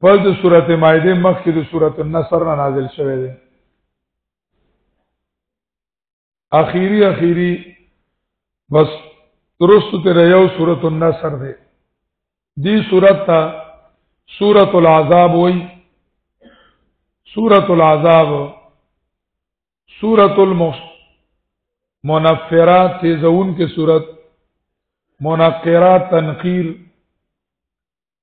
پس د سورت مائده مخ کې د سورت النصر نه نازل شوه دی اخیری اخیری بس درست تر یو سورت النصر دی دی سورت تا سورت العذاب وی سورت العذاب سورت المنفرات تیزون کې سورت منقرات تنقیر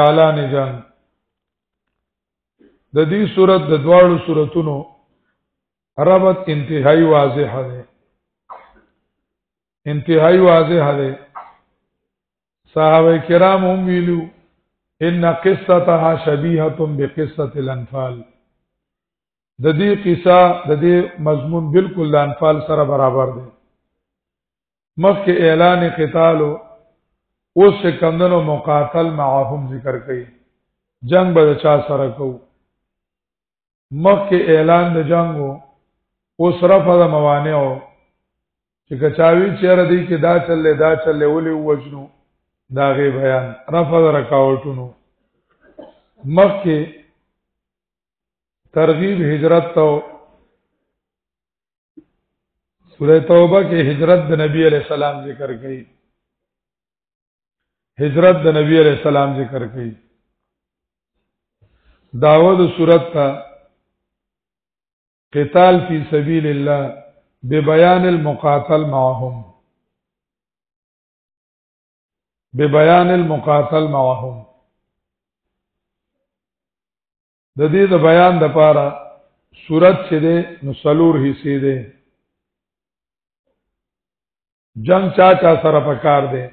اعلان جنگ د دې صورت د دواړو صورتونو ربط انتهایی واضح دی انتهایی واضح دی صحابه کرام هم ویلو ان قصتها شبيهه بقصه الانفال د دې قصه د دې مضمون بالکل د انفال سره برابر دی مخکې اعلان قتالو اوس چې کمدنو مقاتل معهم ذکر کوي جنگ به چا سره کو مخکې اعلان د جنگو اوس رفع د موانعو چې کچاوی چیرې دی کې دا چلې دا چلې ولې وجنو دا غي بیان رفع د رکاوټونو مخکې ترغیب هجرت ته سوره توبه کې هجرت د نبی علی السلام ذکر کړي هجرت د نبی علی السلام ذکر کړي داود صورت ته قتال فی سبیل الله ببیان المقاتل معهم ببیان المقاتل معهم د دې د بیان د پاره صورت چې ده نو سلور حصے ده جنگ چا چا سره پکار ده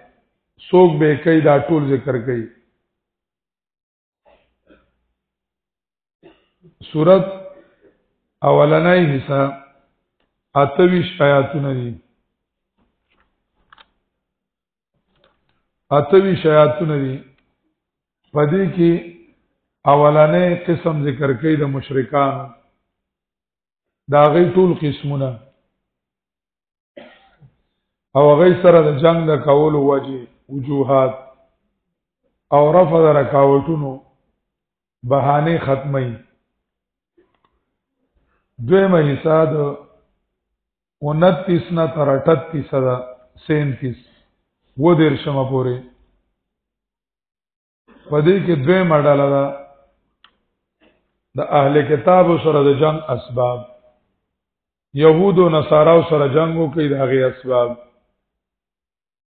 سوک به کوي دا ټول ذکر کوي صورت اولنۍ حصہ اتویش آیاتونه دي اتوی شیاطونه دي پدې کې اولنې قسم ذکر کوي د مشرکان دا غي ټول قسمونه او غي سره د جنگ د کولو وجه وجوهات او رفع د رکاوټونو بهانه ختمي دویمه حصہ د 29 نه تر 38 دا 37 و دیر شمه پوری پدې کې دوی مډاله ده د اهل کتاب سره د جنگ اسباب يهود او نصارا سره جنگو کې د هغه اسباب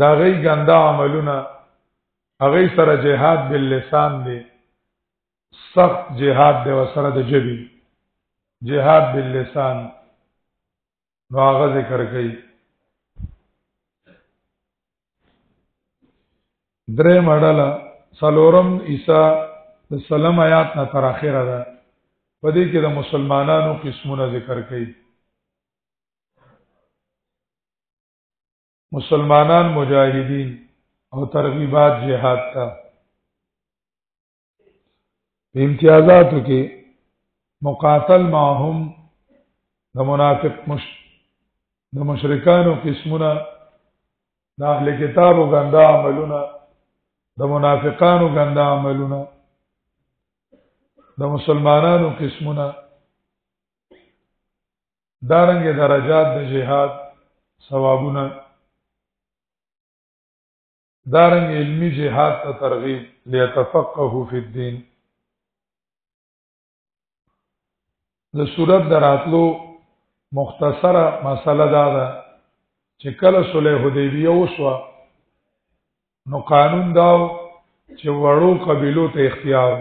دا غي ګندا عملونه هغه سره جهاد باللسان دی سخت جهاد دی وسره د جبی جهاد باللسان نو هغه ذکر کوي درې مړاله سلورم عیسی د سلام آیات نه تر اخره ده په دې کې د مسلمانانو قسمونه ذکر کړي مسلمانان مجاهدین او ترغیبات جهاد ته امتیازاتو کې مقاتل معهم د منافق مش د مشرکانو قسمونه د اهل کتابو ګنده عملونه د منافقانو ګنده عملونه د مسلمانانو قسمونه دارنګ درجات د جهاد ثوابونه دارنګ علمی جهاد ته ترغیب ليتفقه فی الدین د صورت دراتلو مختصره مسله دا ده چې کله صلح حدیبیه وشوه نو قانون داو چې وړو قبیلو ته اختیار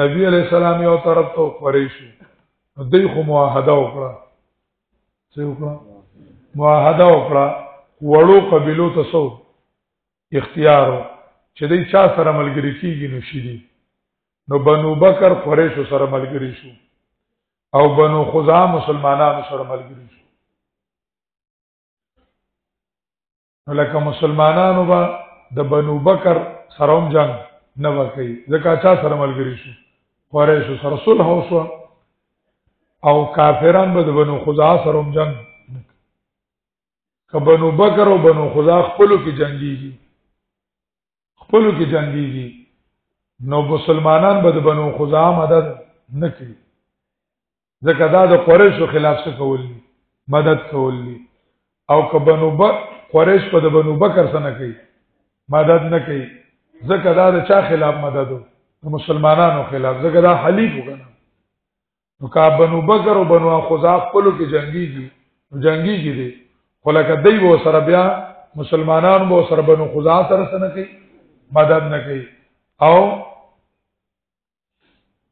نبی علی السلام یو طرف ته قریشو نو دوی خو معاهده وکړه څه وکړه معاهده وکړه وړو قبیلو ته سو اختیار چې دوی چا سره ملګری کیږي نو شیدي نو بنو بکر قریشو سره ملګری شو او بنو خزا مسلمانانو سره ملګری شو لکه مسلمانانو به د بنو بکر سره هم جنگ نه وکړي ځکه چا سره ملګری شو قریش سره صلح وشو او کافران به د بنو خدا سره هم جنگ که بنو بکر او بنو خدا خپلو کې جنگيږي خپلو کې جنگيږي نو مسلمانان به د بنو خزاع مدد نه کوي ځکه دا د قریشو خلاف څه کول دي مدد کول دي او که بنو بک قریش په د بنو بکر سره نه کوي مدد نه کوي ځکه دا د چا خلاف مدد د مسلمانانو خلاف ځکه دا حلیف وګڼه نو کا بنو بکر او بنو خزاع خپلو کې جنگي دي جنگي کې دي خو لکه دوی وو سره بیا مسلمانان وو سره بنو خزاع سره سره کوي مدد نه کوي او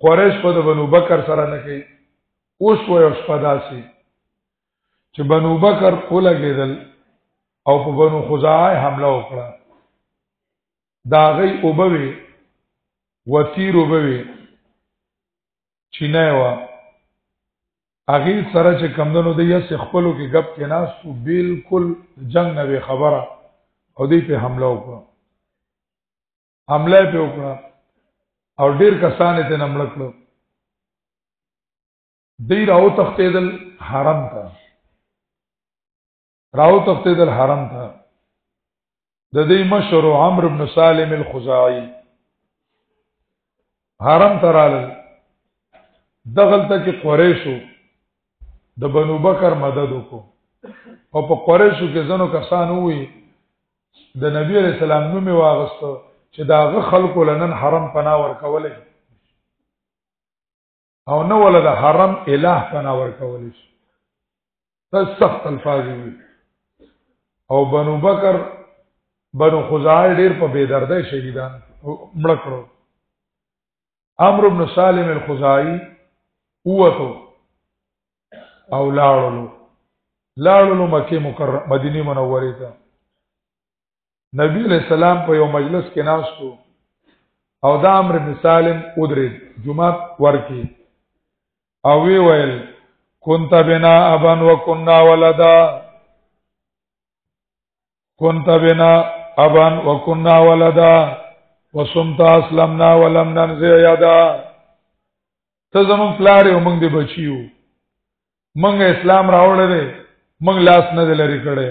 قریش په بنو بکر سره نه کوي اوس وو یو سپداسي چې بنو بکر ولګېدل او په بنو خزاع حمله وکړه دا غي اوبوي وتیر اوبوي چینه و هغه سره چې کمندونو د یس خپلو کې غب کې ناس تو بالکل جنگ نه به خبره او دې په حمله وکړه حمله په وکړه او ډیر کسان ته نمړ کړو دې راو تختیدل حرم ته راو تختید الحرم ته د دې مشر عمرو بن سالم الخزاعي حرم ترال دغل ته کې قریشو د بنو بکر مدد وکړو او په قریشو کې ځنو کسان وي د نبی علی سلام نوم واغستو چې داغه خلکو لنن حرم پناه ورکولې او نه ولا د حرم الہ پنا ورکول شي دا سخت الفاظ دي او بنو بکر بنو خزاعه ډیر په بيدرده شهیدان مړ کړو عمرو بن سالم الخزاعي اوته او لاړو لاړو مکه مکرمه مدینه منوره ته نبی علیہ السلام په یو مجلس کې ناستو او دا امر ابن سالم ادرید جمعات ورکی او وی ویل كنت بنا ابا وكنا ولدا كنت بنا ابا وكنا ولدا وصمت اسلمنا ولم ننزع يدا ته زمون پلار یو موږ دی بچیو موږ اسلام راوړل دی موږ لاس نه لري کړي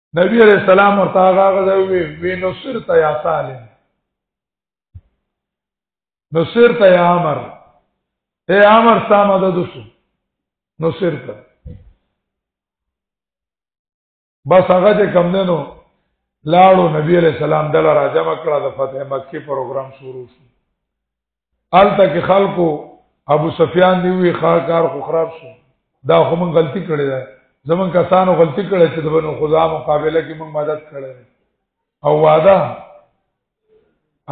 نبی علیہ السلام ورته هغه غوي وی نو سر ته یا صالح نو سر ته یا امر اے امر ستا مدد شو نو سر ته بس هغه چې کم دنو لاړو نبی علیہ السلام دل را جمع کړه د فتح مکه پروګرام شروع شو الته کې خلکو ابو سفیان دی وی خار کار خو خراب شو دا خو مونږ غلطي کړې ده زمون کسانو غلطي کړې چې د بنو خدا مقابله کې مونږ مدد کړې او وعده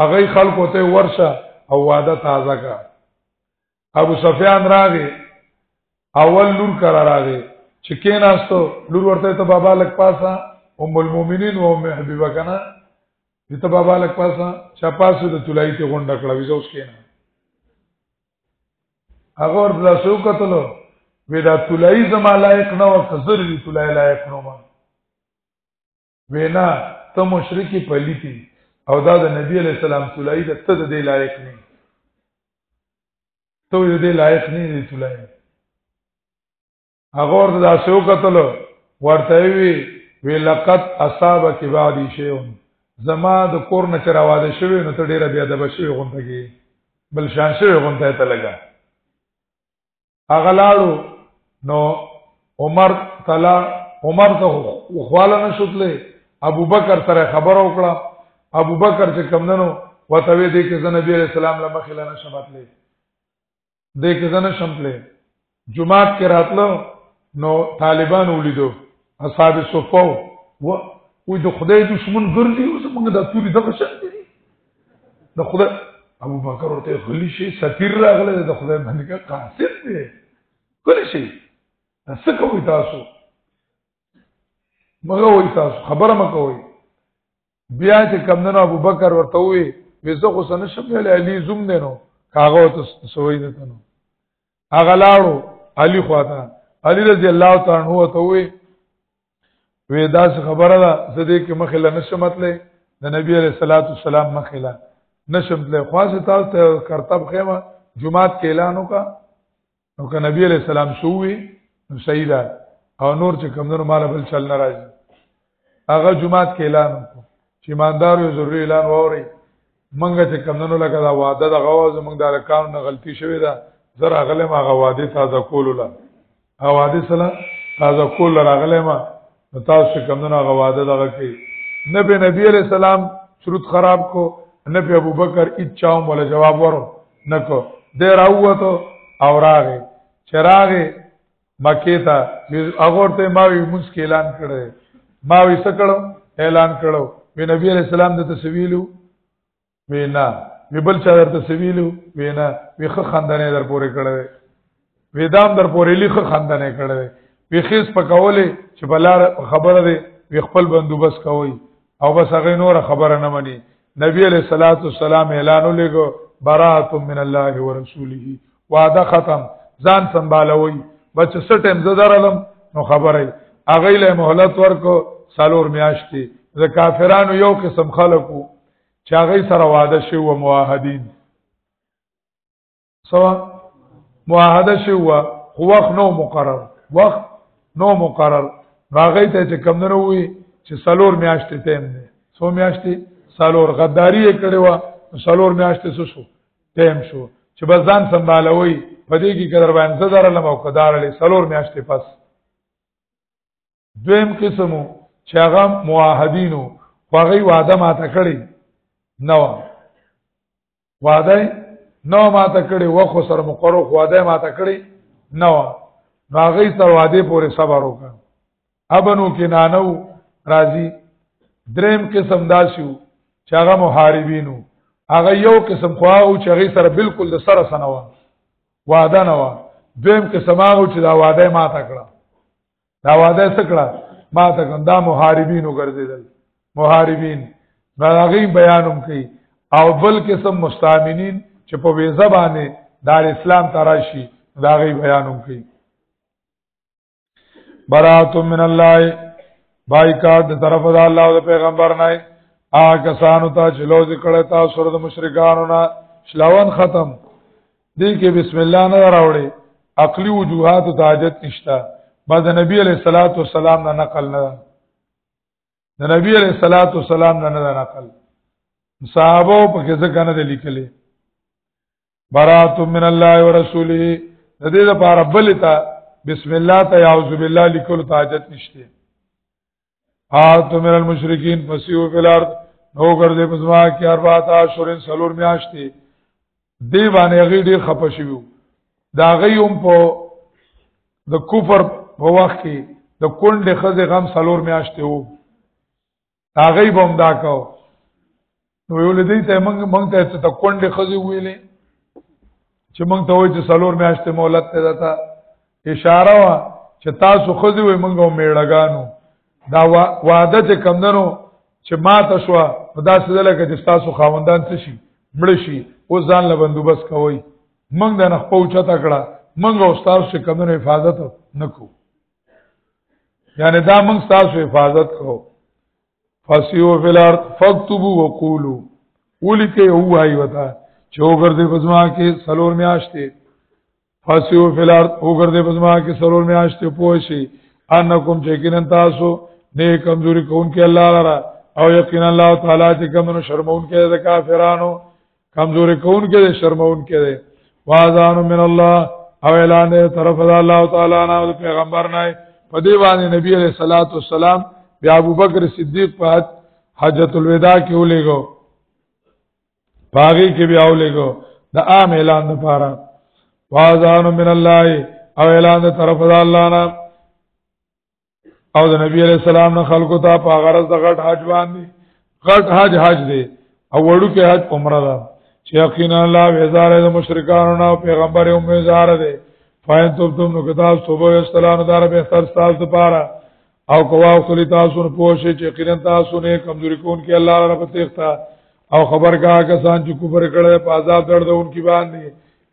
هغه خلکو ته ورشه او وعده تازه کا ابو سفیان راغی اول لور کرا راغی چې کیناستو لور ورته ته بابا لک پاسا ام المؤمنین و ام حبیبه کنه دته بابا لک پاسه چا پاسه د تولای ته غونډه کړه ویزه اوس کینه هغه ورته لاسو کتلو وی دا تولای زما لایق نه او کزر دی تولای لایق نه ما وینا ته مشرکی پلیتی او دا د نبی علی السلام تولای د ته د لایق نه ته د لایق نه دی تولای هغه ورته دا سو قتل ورته وی وی لقد اصابک بعدی شیون زما د کور نه چرواده شوی نو ته ډیره بیا د بشوی غونډه کې بل شان شوی غونډه ته لګا اغلاړو نو عمر تلا عمر ته خواله نشوتلې ابو بکر سره خبر او کړه ابو بکر چې کمندنو وته وی دې کې زنه بیر اسلام لمخې لنه شمتلې دې کې زنه شمپلې جمعات کې راتلو نو طالبان ولیدو اصحاب صفو و وې د خدای دشمن ګرځي اوس موږ د توري دغه شان دي د خدای ابو بکر ورته غلی شي سفیر راغله د خدای باندې قاصد دی غلی شي څه کوي تاسو مګه وای تاسو خبره مکوئ بیا چې کمندنو ابو بکر ورته وی وزه خو سن شم له علی زوم نه نو کاغه ته سوې نه تنو هغه لاړو علی خواته علی رضی الله تعالی عنہ ته وی وی دا خبره ده زده کې مخه له نشمت لې د نبی علیہ الصلوۃ والسلام مخه له نشمت لې خاصه تاسو ته کرتب خیمه جمعات کې اعلان وکړه نو که نبی علیہ السلام سووي نو صحیح ده او نور چې کمونو مال بل چل ناراضي هغه جمعات کې اعلان وکړو چې ایماندار یو ضروري اعلان ووري منګه چې کمونو لکه دا وعده د غواز موږ د الکان نه غلطي شوې ده زرا غلې ما غواده تازه کول لا حوادث لا تازه کول راغلې ما نو تاسو چې کمونه غواده دغه کې نه به نبی علی السلام شروط خراب کو نه به ابوبکر اچاوم ولا جواب ورو نه کو د راوته او راغه چراغه مکه ته هغه ته ما وی موږ کې اعلان کړی ما وی سکړو اعلان کړو وی نبی علی السلام د تسویلو وینا وی بل چا درته سویلو وینا وی خ خندنه در پورې کړه وی دام در پورې لخ خندنه کړه وی خیس پکولې چې بلار خبره دی وی خپل بندوبست کوي او بس هغه نور خبره نه مني نبی علیہ الصلوۃ والسلام اعلان ولګو برات من الله ورسوله وعده ختم ځان سنبالوي بچ سټم زدارلم نو خبره اغه له مهلت ورکو سالور میاشتي د کافرانو یو قسم خلکو چې هغه سره وعده شوی و معاهدین سوا معاهده شوی و خو وخت نو مقرر وخت نو مقرر راغی ته چې کم نه وي چې سلور میاشتې تیم دی سو میاشتې سلور غداری یې کړی و سلور میاشتې سو شو تیم شو چې بس ځان سنبالوي په دې کې قدر باندې زدار لمو قدار لې سلور میاشتې پس دویم قسم چې هغه معاهدینو هغه وعده ماته کړی نو وعده نو ماته کړی وخو سره مقرر وعده ماته کړی نو نو هغه تر وعده پورې صبر وکړ ابنو کې نانو راضی دریم قسم داسیو چې هغه محاربینو هغه یو قسم خواو چې هغه سره بالکل د سره سنوا وعده نه و دویم قسم هغه چې دا وعده ماته کړه دا وعده سکړه ما ته کوم دا محاربینو ګرځیدل محاربین دا هغه بیانوم کوي او بل قسم مستامنین چې په ویزه باندې دار اسلام تراشی دا هغه بیانوم کوي برات من الله بایکاټ د طرف د الله او پیغمبر نه آ کسانو ته چې لوځ کړه تاسو د مشرکانو نه شلاون ختم دې کې بسم الله نه راوړي عقلي وجوهات ته حاجت نشته ما د نبی علیہ الصلوۃ والسلام نه نقل نه د نبی علیہ الصلوۃ والسلام نه نه نقل صحابه په کې ځکه نه لیکلي برات من الله ورسوله د دې لپاره بل ته بسم الله ته اعوذ بالله لیکل ته حاجت نشته آتو من المشرکین فسیو فی الارض نو ګرځې پزما کې اربعه اشهرن سلور میاشتې دی باندې هغه ډیر خپه شوی دا غیوم په د کفر په وخت کې د کونډې خزه غم سلور میاشتې وو هغه بم دا کاو نو یو لدی ته موږ موږ ته څه تکونډه خزي ویلې چې موږ ته وایي چې سلور میاشتې مولت ته دتا اشاره وا چې تاسو خزي وي موږ او میړګانو دا وعده چې کمندنو چې ما ته شو دا څه لکه چې تاسو خاوندان څه شي مړ شي او ځان له بندوبست کوي موږ د نخ پوچا تکړه موږ او تاسو چې کمندنو حفاظت نکو یعنی دا موږ تاسو حفاظت کوو فسیو فی الارض فاکتبو وقولو اولی که او وای وتا چې وګرځي بزما کې سلور میاشتې فسیو فی الارض وګرځي بزما کې سلور میاشتې پوه شي انکم چې کینن تاسو نه کمزوري کون کې الله لرا او یقینا الله تعالی چې کمنو شرمون کې د کافرانو کمزورې کون کې دی شرمون کې دی واذان من الله او اعلان دی طرف د الله تعالی نه او پیغمبر نه په دی باندې نبی علیہ الصلوۃ والسلام بیا ابو بکر صدیق په حجۃ الوداع کې ولېګو باغی کې بیا ولېګو د عام اعلان لپاره واذان من الله او اعلان دی طرف د الله نه او د نبی علیہ السلام نه خلکو ته په غرض د غټ حج باندې غټ حج حج دی او وړو کې حج عمره ده چې یقینا الله وزاره د مشرکانو نه پیغمبر هم وزاره دی فاین تم تم نو کتاب صوبه استلام دار به اختر تاسو لپاره او کوا خلی تاسو نه پوښی چې یقینا تاسو نه کمزوري کون کې الله رب تختا او خبر کا کسان چې کوبر کړه په عذاب دردون کې باندې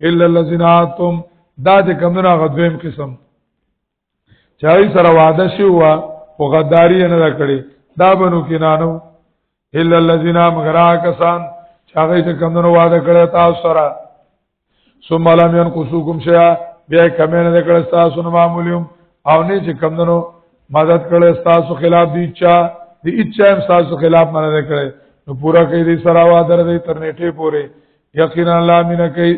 الا الذين اتم دا چې کمنه غدویم قسم چاوی سره وعده شو وا او غداری نه کړی دا بنو کینانو الا الذين مغرا کسان چاغی ته کمنو وعده کړی تاسو سره ثم لم ينقصوكم شيئا بیا کمه نه کړی تاسو نو معمولیوم او نه چې کمنو مدد کړی تاسو خلاف دی چا دی اچا هم تاسو خلاف مدد کړی نو پورا کوي دې سره وعده دې تر نیټه پوره یقینا الله مینه کوي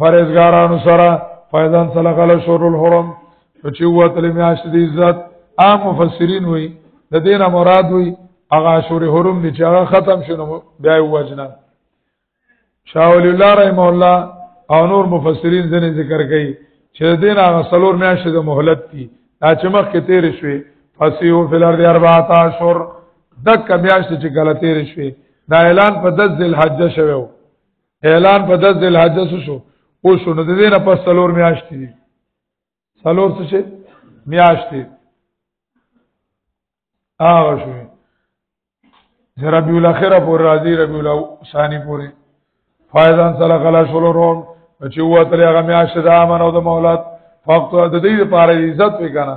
فرزګارانو سره فیضان سلغل شور الحرم چې هو تل میاش دي عزت عام مفسرین وي د دینه مراد وي هغه شور حرم دي چې هغه ختم شونه بیا وجنا شاول الله رحم الله او نور مفسرین ځنه ذکر کوي چې د دینه هغه سلور میاش د مهلت دي دا چې مخ کې تیر شوي فسیو فلر دی 14 شور دک میاش چې کله تیر شوي دا اعلان په 10 ذل حج شوو اعلان په 10 ذل حج شو او شو نو د دې نه پس څلور میاشتې دي څلور څه شي میاشتې هغه شو ربیع الاخره پور راځي ربیع الثانی پورې فایزان سره غلا شول روم چې وته هغه میاشت د امن او د مولات فقط د دې لپاره عزت وکړه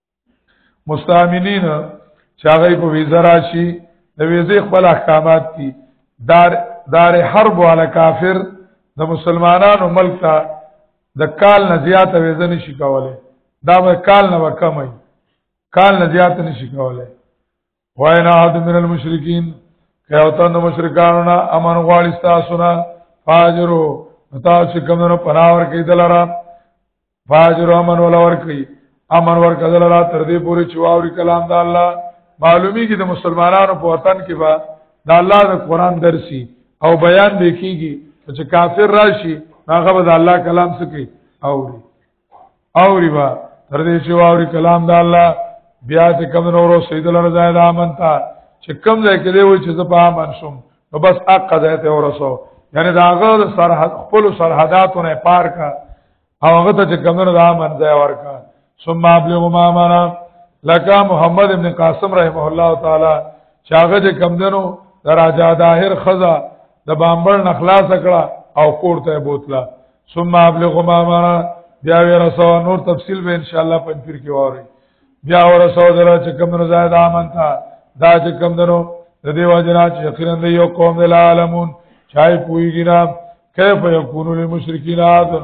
مستامنین چې هغه په ویزه راشي د ویزې خپل احکامات دي دار دار حرب علی کافر د مسلمانانو ملک ته د کال نه زیاته ویزه نشي کولای دا به کال نه وکمای کال نه زیاته نشي کولای واینا حد من المشرکین که او تن مشرکانو نه امن غواړي تاسو نه فاجرو تاسو چې کوم نه پناور کې دلاره فاجرو امن ولا ور کوي امن ور کدل را تر دې پورې چې واوري کلام د الله معلومی کې د مسلمانانو په وطن کې با د الله د قران درسي او بیان به کیږي چې کافر راشي هغه به د الله کلام سکی اوري اوري با تر دې چې واوري کلام د الله بیا چې کوم نورو سید لره ځای د امن ته چې کوم ځای کې دی و چې زه په امن شم نو بس حق ځای ته ورسو یعنی دا هغه د سرحد خپل سرحداتو نه پار کا او هغه ته چې کوم نور د امن ځای ورکا ثم ابلغ ما امرا لکه محمد ابن قاسم رحمه الله تعالی چې هغه چې کوم دنو دراجا داهر خزا د بامبل نه خلاص کړه او کور ته بوتله ثم ابلغ ما مرا بیا ورسو نور تفصیل به ان شاء الله پنځیر کې وره بیا ورسو دره چې کوم رضایت امن تا دا چې کوم درو د دې واجنا چې یقینا دی یو قوم د عالمون چای پویګی نام کیف یکونو للمشرکین آدن